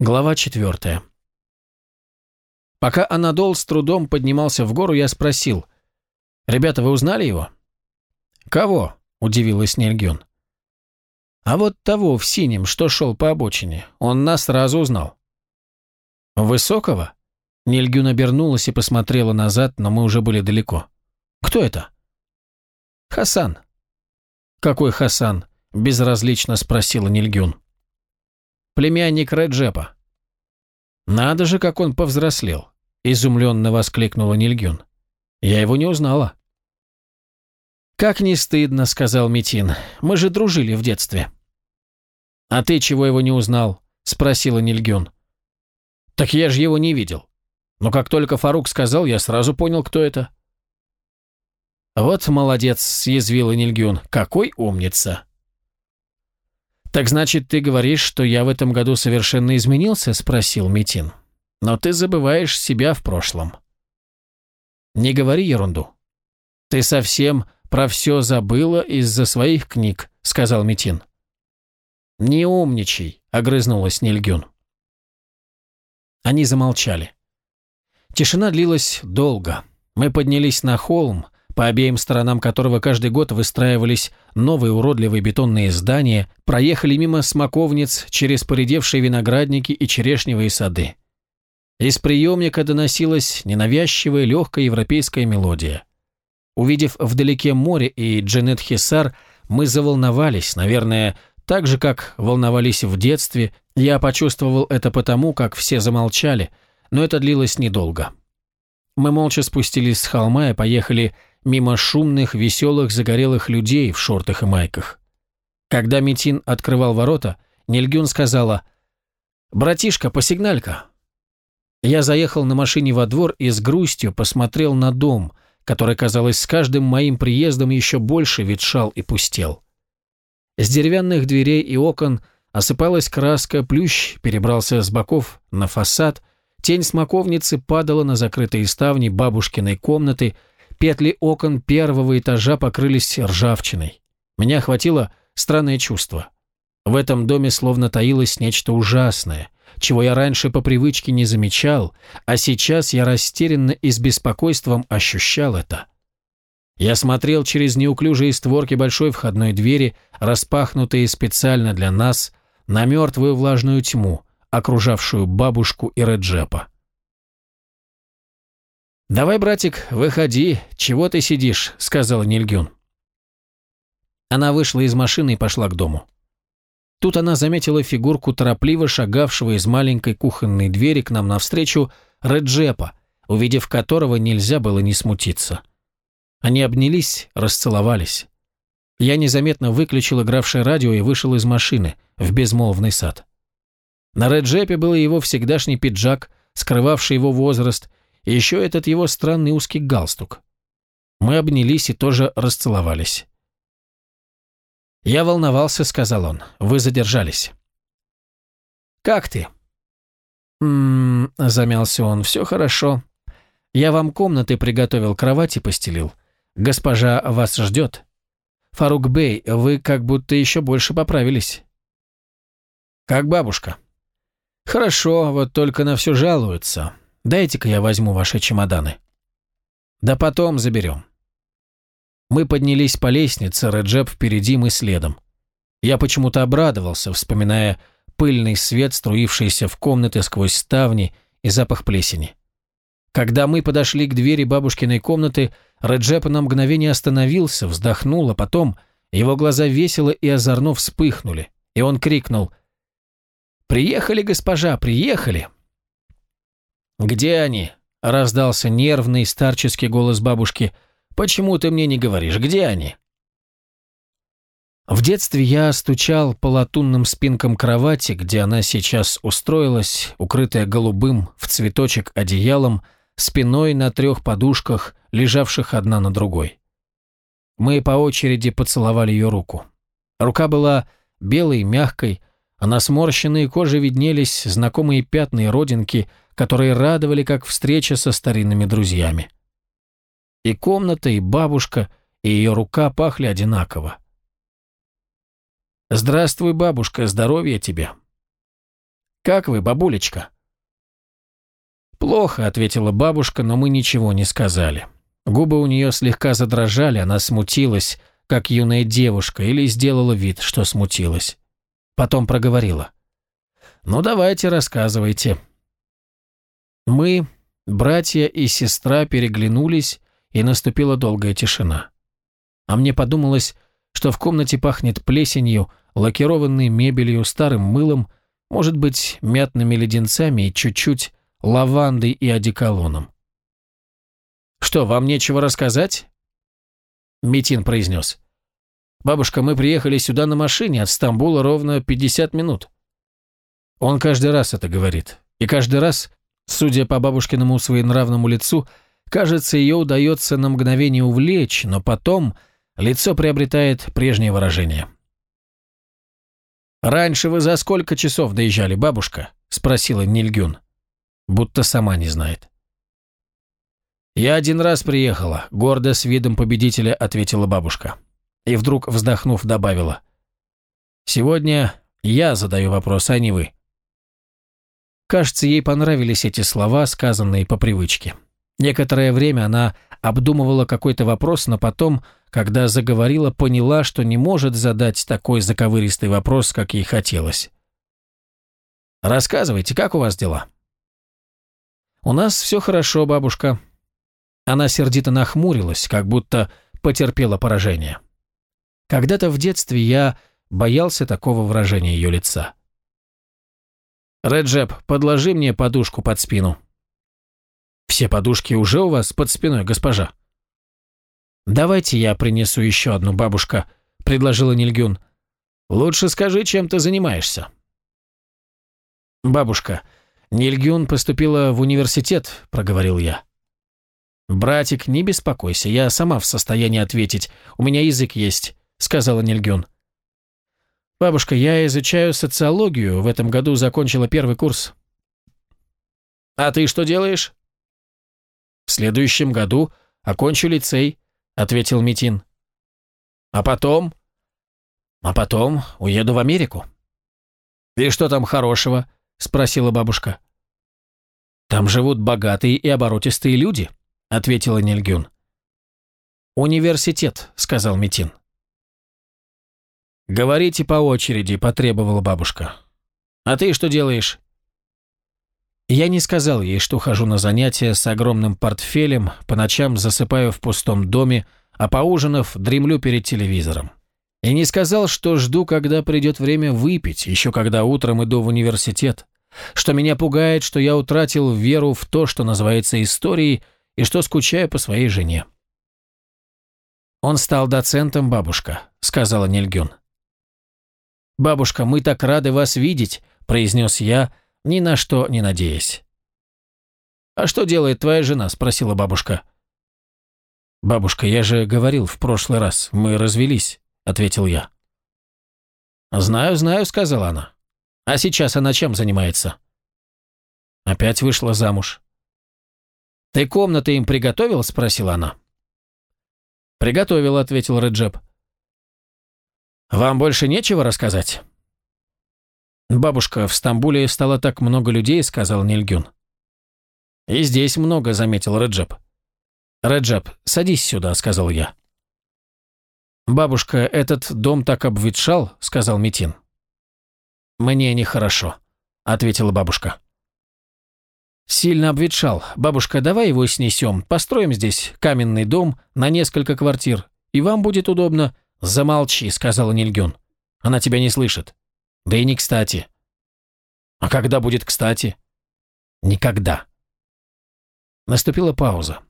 Глава четвертая. Пока Анадол с трудом поднимался в гору, я спросил, «Ребята, вы узнали его?» «Кого?» – удивилась Нельгюн. «А вот того в синем, что шел по обочине. Он нас сразу узнал». «Высокого?» Нильгюн обернулась и посмотрела назад, но мы уже были далеко. «Кто это?» «Хасан». «Какой Хасан?» – безразлично спросила Нильгюн. «Племянник Реджепа». «Надо же, как он повзрослел!» – изумленно воскликнула Нильгюн. «Я его не узнала». «Как не стыдно», – сказал Митин. «Мы же дружили в детстве». «А ты чего его не узнал?» – спросила Нильгюн. «Так я же его не видел. Но как только Фарук сказал, я сразу понял, кто это». «Вот молодец», – съязвила Нильгюн. «Какой умница!» «Так значит, ты говоришь, что я в этом году совершенно изменился?» – спросил Митин. «Но ты забываешь себя в прошлом». «Не говори ерунду. Ты совсем про все забыла из-за своих книг», – сказал Митин. «Не умничай», – огрызнулась Нильгюн. Они замолчали. Тишина длилась долго. Мы поднялись на холм, по обеим сторонам которого каждый год выстраивались новые уродливые бетонные здания, проехали мимо смоковниц через поредевшие виноградники и черешневые сады. Из приемника доносилась ненавязчивая легкая европейская мелодия. Увидев вдалеке море и Джанет Хисар, мы заволновались, наверное, так же, как волновались в детстве, я почувствовал это потому, как все замолчали, но это длилось недолго. Мы молча спустились с холма и поехали мимо шумных, веселых, загорелых людей в шортах и майках. Когда Митин открывал ворота, Нильгюн сказала «Братишка, посигналь-ка». Я заехал на машине во двор и с грустью посмотрел на дом, который, казалось, с каждым моим приездом еще больше ветшал и пустел. С деревянных дверей и окон осыпалась краска, плющ перебрался с боков на фасад, тень смоковницы падала на закрытые ставни бабушкиной комнаты, петли окон первого этажа покрылись ржавчиной. Меня охватило странное чувство. В этом доме словно таилось нечто ужасное, чего я раньше по привычке не замечал, а сейчас я растерянно и с беспокойством ощущал это. Я смотрел через неуклюжие створки большой входной двери, распахнутые специально для нас, на мертвую влажную тьму, окружавшую бабушку и Реджепа. «Давай, братик, выходи, чего ты сидишь?» – сказала Нильгюн. Она вышла из машины и пошла к дому. Тут она заметила фигурку торопливо шагавшего из маленькой кухонной двери к нам навстречу Реджепа, увидев которого нельзя было не смутиться. Они обнялись, расцеловались. Я незаметно выключил игравшее радио и вышел из машины в безмолвный сад. На Реджепе был его всегдашний пиджак, скрывавший его возраст, и еще этот его странный узкий галстук. Мы обнялись и тоже расцеловались. «Я волновался», — сказал он. «Вы задержались». «Как ты?» «М-м-м», замялся он, — «все хорошо. Я вам комнаты приготовил, кровати постелил. Госпожа вас ждет. Фарук Бей, вы как будто еще больше поправились. Как бабушка? Хорошо, вот только на все жалуются. Дайте-ка я возьму ваши чемоданы. Да потом заберем. Мы поднялись по лестнице, Реджеп впереди, мы следом. Я почему-то обрадовался, вспоминая пыльный свет, струившийся в комнаты сквозь ставни и запах плесени. Когда мы подошли к двери бабушкиной комнаты, Реджеп на мгновение остановился, вздохнул, а потом его глаза весело и озорно вспыхнули, и он крикнул «Приехали, госпожа, приехали!» «Где они?» – раздался нервный старческий голос бабушки. «Почему ты мне не говоришь, где они?» В детстве я стучал по латунным спинкам кровати, где она сейчас устроилась, укрытая голубым в цветочек одеялом, спиной на трех подушках, лежавших одна на другой. Мы по очереди поцеловали ее руку. Рука была белой, мягкой, а на сморщенной коже виднелись знакомые пятна и родинки, которые радовали, как встреча со старинными друзьями. И комната, и бабушка, и ее рука пахли одинаково. «Здравствуй, бабушка, здоровья тебе!» Как вы, бабулечка?» «Плохо», — ответила бабушка, но мы ничего не сказали. Губы у нее слегка задрожали, она смутилась, как юная девушка, или сделала вид, что смутилась. Потом проговорила. «Ну, давайте, рассказывайте». Мы, братья и сестра, переглянулись, и наступила долгая тишина. А мне подумалось, что в комнате пахнет плесенью, лакированной мебелью, старым мылом, может быть, мятными леденцами и чуть-чуть лавандой и одеколоном. «Что, вам нечего рассказать?» Митин произнес. «Бабушка, мы приехали сюда на машине от Стамбула ровно 50 минут». Он каждый раз это говорит. И каждый раз, судя по бабушкиному своенравному лицу, кажется, ее удается на мгновение увлечь, но потом лицо приобретает прежнее выражение. «Раньше вы за сколько часов доезжали, бабушка?» – спросила Нильгюн. Будто сама не знает. «Я один раз приехала», – гордо с видом победителя ответила бабушка. И вдруг, вздохнув, добавила. «Сегодня я задаю вопрос, а не вы». Кажется, ей понравились эти слова, сказанные по привычке. Некоторое время она обдумывала какой-то вопрос, но потом, когда заговорила, поняла, что не может задать такой заковыристый вопрос, как ей хотелось. «Рассказывайте, как у вас дела?» «У нас все хорошо, бабушка», она сердито нахмурилась, как будто потерпела поражение. Когда-то в детстве я боялся такого выражения ее лица. «Реджеп, подложи мне подушку под спину». «Все подушки уже у вас под спиной, госпожа?» «Давайте я принесу еще одну, бабушка», — предложила Нильгюн. «Лучше скажи, чем ты занимаешься». «Бабушка, Нильгюн поступила в университет», — проговорил я. «Братик, не беспокойся, я сама в состоянии ответить. У меня язык есть», — сказала Нильгюн. «Бабушка, я изучаю социологию, в этом году закончила первый курс». «А ты что делаешь?» «В следующем году окончу лицей», — ответил Митин. «А потом?» «А потом уеду в Америку». «И что там хорошего?» — спросила бабушка. «Там живут богатые и оборотистые люди», ответила Нильгюн. «Университет», — сказал Митин. «Говорите по очереди», — потребовала бабушка. «А ты что делаешь?» Я не сказал ей, что хожу на занятия с огромным портфелем, по ночам засыпаю в пустом доме, а поужинав, дремлю перед телевизором. И не сказал, что жду, когда придет время выпить, еще когда утром иду в университет, что меня пугает, что я утратил веру в то, что называется историей, и что скучаю по своей жене. «Он стал доцентом, бабушка», — сказала Нильгюн. «Бабушка, мы так рады вас видеть», — произнес я, ни на что не надеясь. «А что делает твоя жена?» — спросила бабушка. «Бабушка, я же говорил в прошлый раз, мы развелись», — ответил я. «Знаю, знаю», — сказала она. «А сейчас она чем занимается?» Опять вышла замуж. «Ты комнаты им приготовил?» – спросила она. «Приготовил», – ответил Реджеп. «Вам больше нечего рассказать?» «Бабушка, в Стамбуле стало так много людей», – сказал Нильгюн. «И здесь много», – заметил Реджеп. «Реджеп, садись сюда», – сказал я. «Бабушка, этот дом так обветшал», – сказал Митин. «Мне нехорошо», – ответила бабушка. Сильно обветшал. Бабушка, давай его снесем. Построим здесь каменный дом на несколько квартир. И вам будет удобно. Замолчи, сказала Нильгюн. Она тебя не слышит. Да и не кстати. А когда будет кстати? Никогда. Наступила пауза.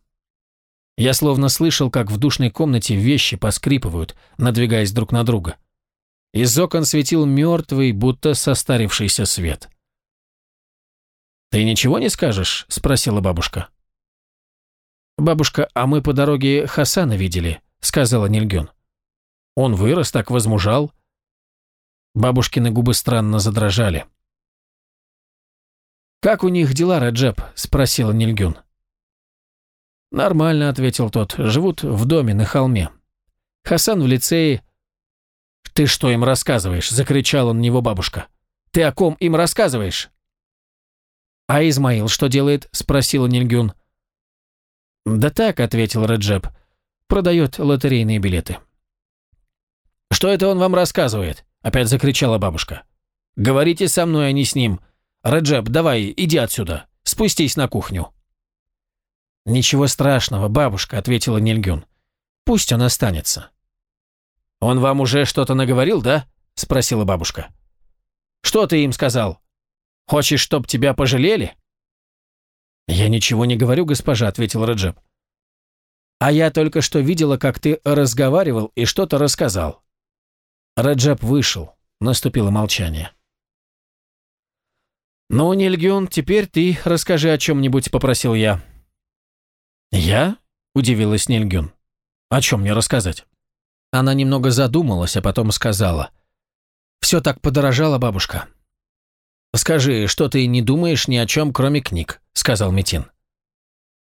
Я словно слышал, как в душной комнате вещи поскрипывают, надвигаясь друг на друга. Из окон светил мертвый, будто состарившийся свет. «Ты ничего не скажешь?» – спросила бабушка. «Бабушка, а мы по дороге Хасана видели», – сказала Нильгюн. «Он вырос, так возмужал». Бабушкины губы странно задрожали. «Как у них дела, Раджеп?» – спросила Нильгюн. «Нормально», – ответил тот. «Живут в доме на холме. Хасан в лицее...» «Ты что им рассказываешь?» – закричал он на него бабушка. «Ты о ком им рассказываешь?» «А Измаил что делает?» – спросила Нильгюн. «Да так», – ответил Реджеп. «Продает лотерейные билеты». «Что это он вам рассказывает?» – опять закричала бабушка. «Говорите со мной, а не с ним. Реджеп, давай, иди отсюда. Спустись на кухню». «Ничего страшного, бабушка», – ответила Нильгюн. «Пусть он останется». «Он вам уже что-то наговорил, да?» – спросила бабушка. «Что ты им сказал? Хочешь, чтоб тебя пожалели?» «Я ничего не говорю, госпожа», — ответил Раджеб. «А я только что видела, как ты разговаривал и что-то рассказал». Раджеб вышел. Наступило молчание. «Ну, Нильгюн, теперь ты расскажи о чем-нибудь», — попросил я. «Я?» — удивилась Нильгюн. «О чем мне рассказать?» Она немного задумалась, а потом сказала. «Все так подорожало, бабушка. «Скажи, что ты не думаешь ни о чем, кроме книг», — сказал Митин.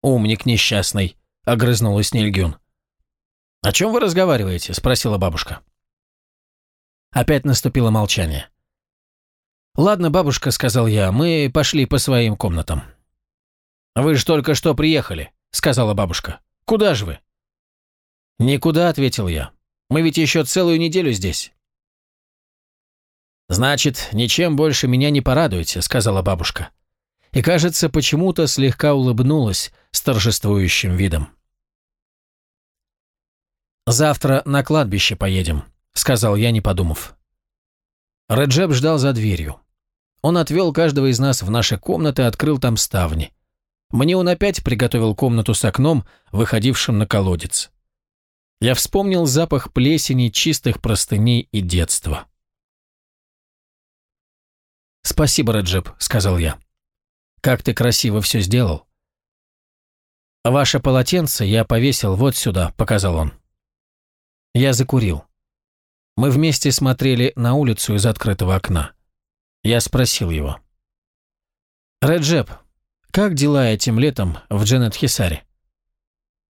«Умник несчастный», — огрызнулась Нильгюн. «О чем вы разговариваете?» — спросила бабушка. Опять наступило молчание. «Ладно, бабушка», — сказал я, — «мы пошли по своим комнатам». «Вы же только что приехали», — сказала бабушка. «Куда же вы?» «Никуда», — ответил я. «Мы ведь еще целую неделю здесь». «Значит, ничем больше меня не порадуете», — сказала бабушка. И, кажется, почему-то слегка улыбнулась с торжествующим видом. «Завтра на кладбище поедем», — сказал я, не подумав. Реджеп ждал за дверью. Он отвел каждого из нас в наши комнаты открыл там ставни. Мне он опять приготовил комнату с окном, выходившим на колодец. Я вспомнил запах плесени, чистых простыней и детства. «Спасибо, Раджеп», — сказал я. «Как ты красиво все сделал». «Ваше полотенце я повесил вот сюда», — показал он. Я закурил. Мы вместе смотрели на улицу из открытого окна. Я спросил его. «Реджеп, как дела этим летом в Дженет-Хисаре?»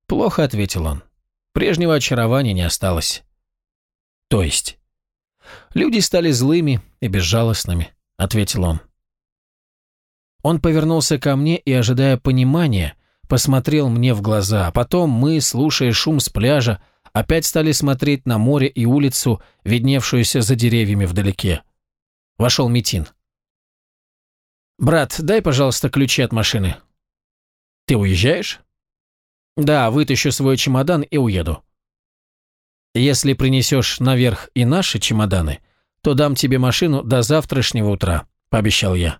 «Плохо», — ответил он. «Прежнего очарования не осталось». «То есть?» «Люди стали злыми и безжалостными. — ответил он. Он повернулся ко мне и, ожидая понимания, посмотрел мне в глаза, а потом мы, слушая шум с пляжа, опять стали смотреть на море и улицу, видневшуюся за деревьями вдалеке. Вошел Митин. «Брат, дай, пожалуйста, ключи от машины». «Ты уезжаешь?» «Да, вытащу свой чемодан и уеду». «Если принесешь наверх и наши чемоданы, то дам тебе машину до завтрашнего утра», – пообещал я.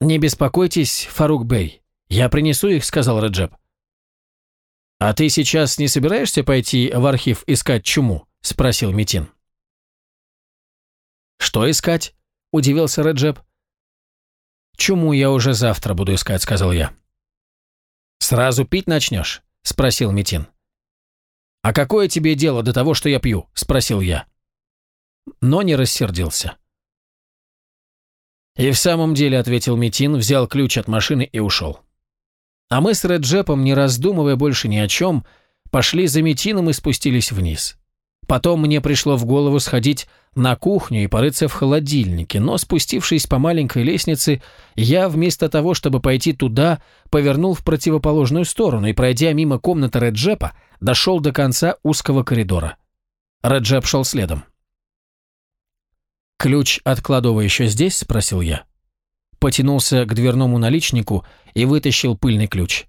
«Не беспокойтесь, Фарук Бей, я принесу их», – сказал Раджаб. «А ты сейчас не собираешься пойти в архив искать чуму?» – спросил Митин. «Что искать?» – удивился Раджаб. «Чуму я уже завтра буду искать», – сказал я. «Сразу пить начнешь?» – спросил Митин. «А какое тебе дело до того, что я пью?» – спросил я но не рассердился. «И в самом деле», — ответил Митин, взял ключ от машины и ушел. А мы с Реджепом, не раздумывая больше ни о чем, пошли за Митином и спустились вниз. Потом мне пришло в голову сходить на кухню и порыться в холодильнике, но спустившись по маленькой лестнице, я вместо того, чтобы пойти туда, повернул в противоположную сторону и, пройдя мимо комнаты Реджепа, дошел до конца узкого коридора. Реджеп шел следом. «Ключ от кладовой еще здесь?» – спросил я. Потянулся к дверному наличнику и вытащил пыльный ключ.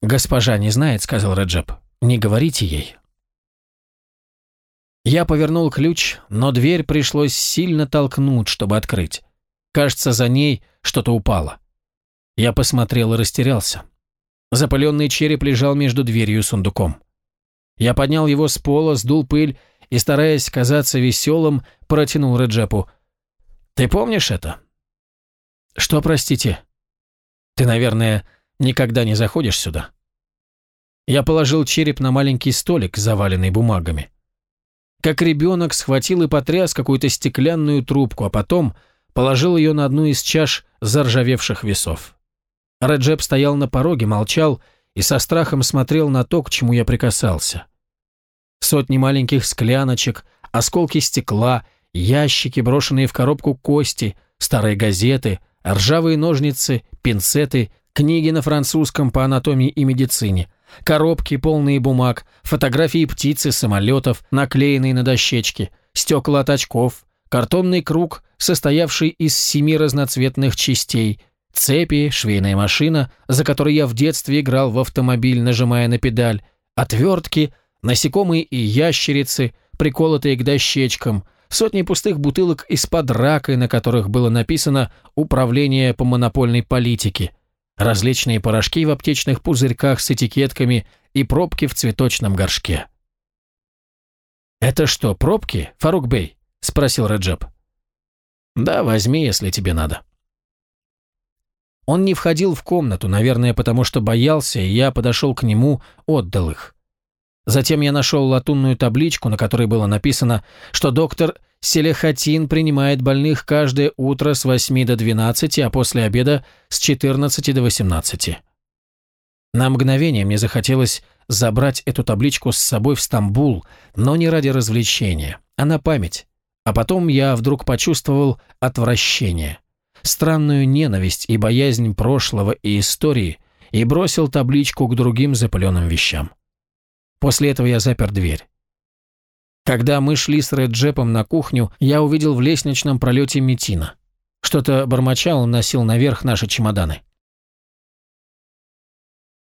«Госпожа не знает», – сказал Раджаб. «Не говорите ей». Я повернул ключ, но дверь пришлось сильно толкнуть, чтобы открыть. Кажется, за ней что-то упало. Я посмотрел и растерялся. Запыленный череп лежал между дверью и сундуком. Я поднял его с пола, сдул пыль и, стараясь казаться веселым, протянул Реджепу. «Ты помнишь это?» «Что, простите?» «Ты, наверное, никогда не заходишь сюда?» Я положил череп на маленький столик, заваленный бумагами. Как ребенок схватил и потряс какую-то стеклянную трубку, а потом положил ее на одну из чаш заржавевших весов. Реджеп стоял на пороге, молчал и со страхом смотрел на то, к чему я прикасался. Сотни маленьких скляночек, осколки стекла, ящики, брошенные в коробку кости, старые газеты, ржавые ножницы, пинцеты, книги на французском по анатомии и медицине, коробки, полные бумаг, фотографии птиц самолетов, наклеенные на дощечки, стекла от очков, картонный круг, состоявший из семи разноцветных частей, цепи, швейная машина, за которой я в детстве играл в автомобиль, нажимая на педаль, отвертки, насекомые и ящерицы, приколотые к дощечкам, сотни пустых бутылок из-под рака, на которых было написано «Управление по монопольной политике», различные порошки в аптечных пузырьках с этикетками и пробки в цветочном горшке. «Это что, пробки, Фарук Бей?» – спросил Раджаб. «Да, возьми, если тебе надо». Он не входил в комнату, наверное, потому что боялся, и я подошел к нему, отдал их. Затем я нашел латунную табличку, на которой было написано, что доктор Селехатин принимает больных каждое утро с 8 до 12, а после обеда с 14 до 18. На мгновение мне захотелось забрать эту табличку с собой в Стамбул, но не ради развлечения, а на память. А потом я вдруг почувствовал отвращение, странную ненависть и боязнь прошлого и истории и бросил табличку к другим запыленным вещам. После этого я запер дверь. Когда мы шли с Реджепом на кухню, я увидел в лестничном пролете Метина. Что-то бормоча он носил наверх наши чемоданы.